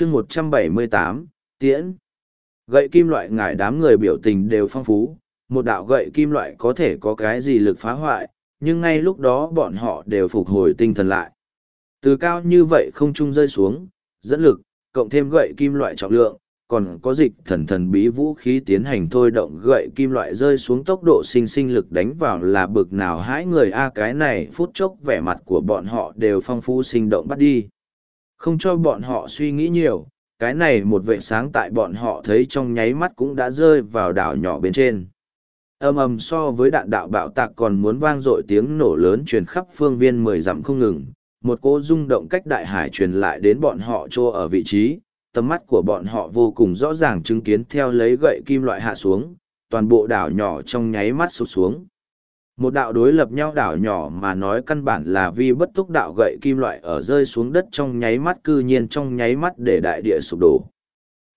chương một trăm bảy mươi tám, tiễn. Gậy kim loại ngải đám người biểu tình đều phong phú, một đạo gậy kim loại có thể có cái gì lực phá hoại, nhưng ngay lúc đó bọn họ đều phục hồi tinh thần lại. Từ cao như vậy không trung rơi xuống, dẫn lực, cộng thêm gậy kim loại trọng lượng, còn có dịch thần thần bí vũ khí tiến hành thôi động gậy kim loại rơi xuống tốc độ sinh sinh lực đánh vào là bực nào. Hãi người a cái này phút chốc vẻ mặt của bọn họ đều phong phú sinh động bắt đi không cho bọn họ suy nghĩ nhiều, cái này một vệ sáng tại bọn họ thấy trong nháy mắt cũng đã rơi vào đảo nhỏ bên trên. Ầm ầm so với đạn đạo bạo tạc còn muốn vang dội tiếng nổ lớn truyền khắp phương viên mười dặm không ngừng, một cỗ rung động cách đại hải truyền lại đến bọn họ chỗ ở vị trí, tầm mắt của bọn họ vô cùng rõ ràng chứng kiến theo lấy gậy kim loại hạ xuống, toàn bộ đảo nhỏ trong nháy mắt sụp xuống một đạo đối lập nhau đảo nhỏ mà nói căn bản là vi bất túc đạo gậy kim loại ở rơi xuống đất trong nháy mắt cư nhiên trong nháy mắt để đại địa sụp đổ.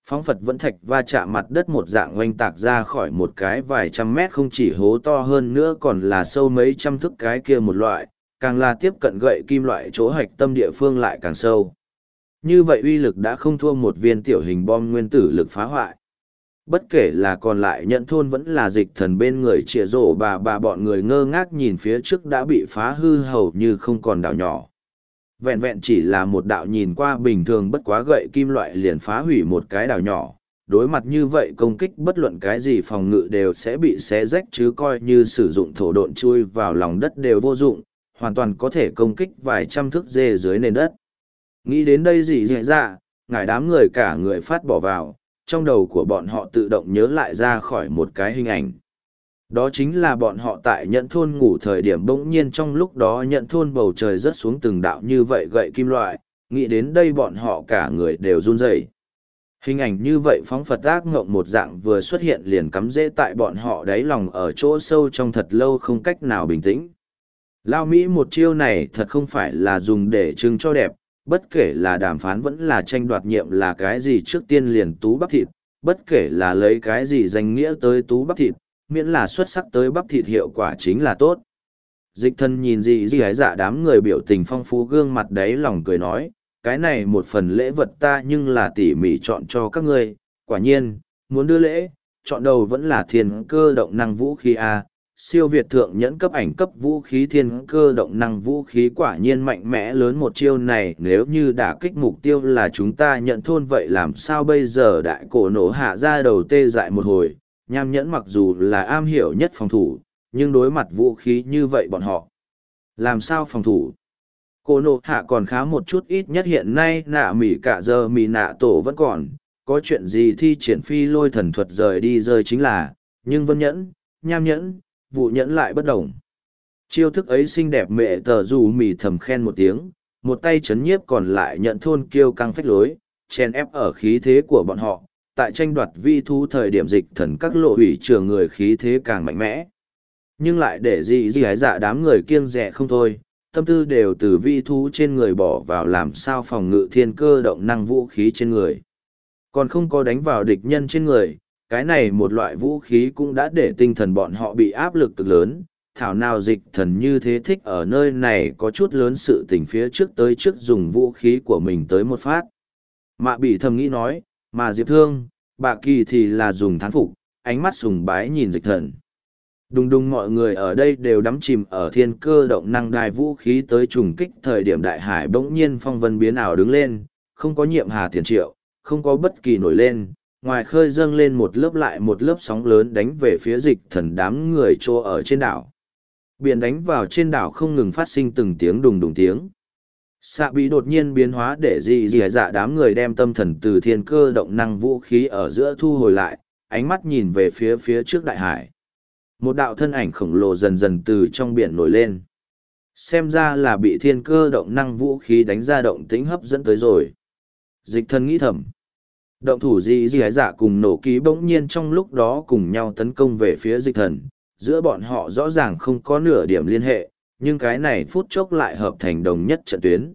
Phóng phật vẫn thạch va chạm mặt đất một dạng oanh tạc ra khỏi một cái vài trăm mét không chỉ hố to hơn nữa còn là sâu mấy trăm thước cái kia một loại, càng là tiếp cận gậy kim loại chỗ hạch tâm địa phương lại càng sâu. Như vậy uy lực đã không thua một viên tiểu hình bom nguyên tử lực phá hoại bất kể là còn lại nhận thôn vẫn là dịch thần bên người trịa rổ bà bà bọn người ngơ ngác nhìn phía trước đã bị phá hư hầu như không còn đảo nhỏ. Vẹn vẹn chỉ là một đạo nhìn qua bình thường bất quá gậy kim loại liền phá hủy một cái đảo nhỏ. Đối mặt như vậy công kích bất luận cái gì phòng ngự đều sẽ bị xé rách chứ coi như sử dụng thổ độn chui vào lòng đất đều vô dụng, hoàn toàn có thể công kích vài trăm thước dê dưới nền đất. Nghĩ đến đây gì dễ dạ ngài đám người cả người phát bỏ vào trong đầu của bọn họ tự động nhớ lại ra khỏi một cái hình ảnh. Đó chính là bọn họ tại nhận thôn ngủ thời điểm bỗng nhiên trong lúc đó nhận thôn bầu trời rớt xuống từng đạo như vậy gậy kim loại, nghĩ đến đây bọn họ cả người đều run rẩy. Hình ảnh như vậy phóng Phật ác ngộng một dạng vừa xuất hiện liền cắm dễ tại bọn họ đáy lòng ở chỗ sâu trong thật lâu không cách nào bình tĩnh. Lao Mỹ một chiêu này thật không phải là dùng để trưng cho đẹp, bất kể là đàm phán vẫn là tranh đoạt nhiệm là cái gì trước tiên liền tú bắp thịt, bất kể là lấy cái gì danh nghĩa tới tú bắp thịt, miễn là xuất sắc tới bắp thịt hiệu quả chính là tốt. Dịch thân nhìn gì gì hái dạ đám người biểu tình phong phú gương mặt đấy lòng cười nói, cái này một phần lễ vật ta nhưng là tỉ mỉ chọn cho các ngươi, quả nhiên, muốn đưa lễ, chọn đầu vẫn là thiên cơ động năng vũ khí A, siêu việt thượng nhẫn cấp ảnh cấp vũ khí thiên cơ động năng vũ khí quả nhiên mạnh mẽ lớn một chiêu này, nếu như đả kích mục tiêu là chúng ta nhận thôn vậy làm sao bây giờ? Đại cổ nổ hạ ra đầu tê dại một hồi, nham nhẫn mặc dù là am hiểu nhất phòng thủ, nhưng đối mặt vũ khí như vậy bọn họ, làm sao phòng thủ? Cổ nổ hạ còn khá một chút ít nhất hiện nay nạ mỉ cả giờ mỉ nạ tổ vẫn còn, có chuyện gì thi triển phi lôi thần thuật rời đi rơi chính là, nhưng vân nhẫn, nham nhẫn vụ nhẫn lại bất đồng. Chiêu thức ấy xinh đẹp mẹ tờ dù mì thầm khen một tiếng, một tay chấn nhiếp còn lại nhận thôn kiêu căng phách lối, chen ép ở khí thế của bọn họ, tại tranh đoạt vi thu thời điểm dịch thần các lộ hủy trường người khí thế càng mạnh mẽ. Nhưng lại để gì gì hái dạ đám người kiêng rẻ không thôi, tâm tư đều từ vi thu trên người bỏ vào làm sao phòng ngự thiên cơ động năng vũ khí trên người. Còn không có đánh vào địch nhân trên người, cái này một loại vũ khí cũng đã để tinh thần bọn họ bị áp lực cực lớn. Thảo nào dịch thần như thế thích ở nơi này có chút lớn sự tình phía trước tới trước dùng vũ khí của mình tới một phát. Mạ bị thầm nghĩ nói, mà diệp thương, bà kỳ thì là dùng thán phục, ánh mắt sùng bái nhìn dịch thần. Đùng đùng mọi người ở đây đều đắm chìm ở thiên cơ động năng đài vũ khí tới trùng kích thời điểm đại hải bỗng nhiên phong vân biến ảo đứng lên, không có nhiệm hà tiền triệu, không có bất kỳ nổi lên ngoài khơi dâng lên một lớp lại một lớp sóng lớn đánh về phía dịch thần đám người trô ở trên đảo. Biển đánh vào trên đảo không ngừng phát sinh từng tiếng đùng đùng tiếng. Xạ bị đột nhiên biến hóa để dị dị dạ đám người đem tâm thần từ thiên cơ động năng vũ khí ở giữa thu hồi lại, ánh mắt nhìn về phía phía trước đại hải. Một đạo thân ảnh khổng lồ dần dần từ trong biển nổi lên. Xem ra là bị thiên cơ động năng vũ khí đánh ra động tính hấp dẫn tới rồi. Dịch thần nghĩ thầm. Động thủ gì gì dạ cùng nổ ký bỗng nhiên trong lúc đó cùng nhau tấn công về phía dịch thần, giữa bọn họ rõ ràng không có nửa điểm liên hệ, nhưng cái này phút chốc lại hợp thành đồng nhất trận tuyến.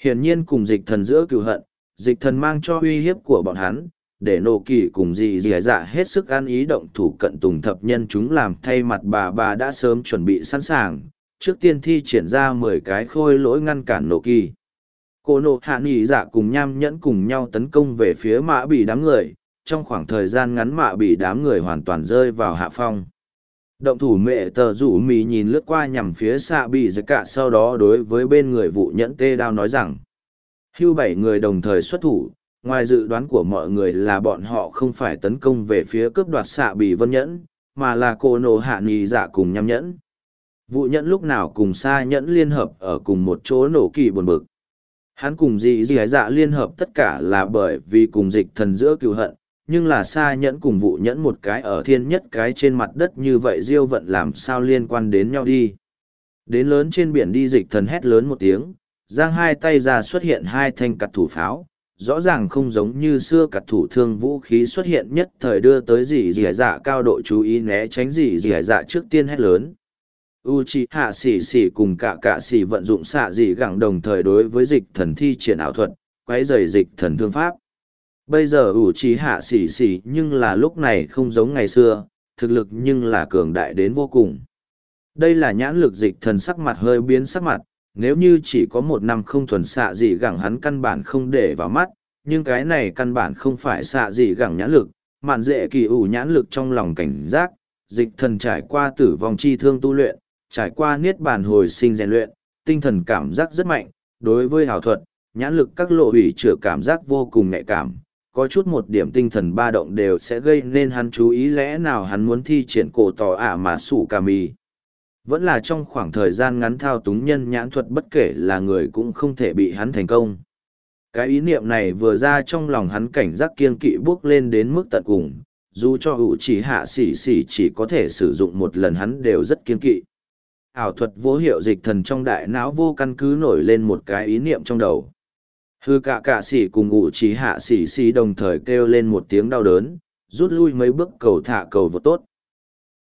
Hiển nhiên cùng dịch thần giữa cựu hận, dịch thần mang cho uy hiếp của bọn hắn, để nổ kỳ cùng gì gì dạ hết sức an ý động thủ cận tùng thập nhân chúng làm thay mặt bà bà đã sớm chuẩn bị sẵn sàng, trước tiên thi triển ra mười cái khôi lỗi ngăn cản nổ kỳ. Cô nộ hạ nghỉ dạ cùng nham nhẫn cùng nhau tấn công về phía mạ bị đám người, trong khoảng thời gian ngắn mạ bị đám người hoàn toàn rơi vào hạ phong. Động thủ mẹ tờ rủ mì nhìn lướt qua nhằm phía xạ bị giật cả sau đó đối với bên người vụ nhẫn tê đao nói rằng. Hưu bảy người đồng thời xuất thủ, ngoài dự đoán của mọi người là bọn họ không phải tấn công về phía cướp đoạt xạ bị vân nhẫn, mà là cô nộ hạ nghỉ dạ cùng Nham nhẫn. Vụ nhẫn lúc nào cùng xa nhẫn liên hợp ở cùng một chỗ nổ kỳ buồn bực. Hắn cùng dị dị dạ liên hợp tất cả là bởi vì cùng dịch thần giữa cựu hận, nhưng là xa nhẫn cùng vụ nhẫn một cái ở thiên nhất cái trên mặt đất như vậy diêu vận làm sao liên quan đến nhau đi. Đến lớn trên biển đi dịch thần hét lớn một tiếng, giang hai tay ra xuất hiện hai thanh cặt thủ pháo, rõ ràng không giống như xưa cặt thủ thương vũ khí xuất hiện nhất thời đưa tới dị dị dạ cao độ chú ý né tránh dị dị dạ trước tiên hét lớn u chi hạ xỉ xỉ cùng cả cả xỉ vận dụng xạ dị gẳng đồng thời đối với dịch thần thi triển ảo thuật, quấy dày dịch thần thương pháp. Bây giờ u chi hạ xỉ xỉ nhưng là lúc này không giống ngày xưa, thực lực nhưng là cường đại đến vô cùng. Đây là nhãn lực dịch thần sắc mặt hơi biến sắc mặt, nếu như chỉ có một năm không thuần xạ dị gẳng hắn căn bản không để vào mắt, nhưng cái này căn bản không phải xạ dị gẳng nhãn lực, mạn dễ kỳ ủ nhãn lực trong lòng cảnh giác, dịch thần trải qua tử vong chi thương tu luyện trải qua niết bàn hồi sinh rèn luyện, tinh thần cảm giác rất mạnh, đối với hảo thuật, nhãn lực các lộ hủy chữa cảm giác vô cùng nhạy cảm, có chút một điểm tinh thần ba động đều sẽ gây nên hắn chú ý lẽ nào hắn muốn thi triển cổ tỏ ả mà sủ cà mì. Vẫn là trong khoảng thời gian ngắn thao túng nhân nhãn thuật bất kể là người cũng không thể bị hắn thành công. Cái ý niệm này vừa ra trong lòng hắn cảnh giác kiên kỵ bước lên đến mức tận cùng, dù cho hữu chỉ hạ xỉ xỉ chỉ có thể sử dụng một lần hắn đều rất kiên kỵ ảo thuật vô hiệu dịch thần trong đại não vô căn cứ nổi lên một cái ý niệm trong đầu. Hư cả cả sỉ cùng ngụ trí hạ sỉ sỉ đồng thời kêu lên một tiếng đau đớn, rút lui mấy bước cầu thả cầu vô tốt.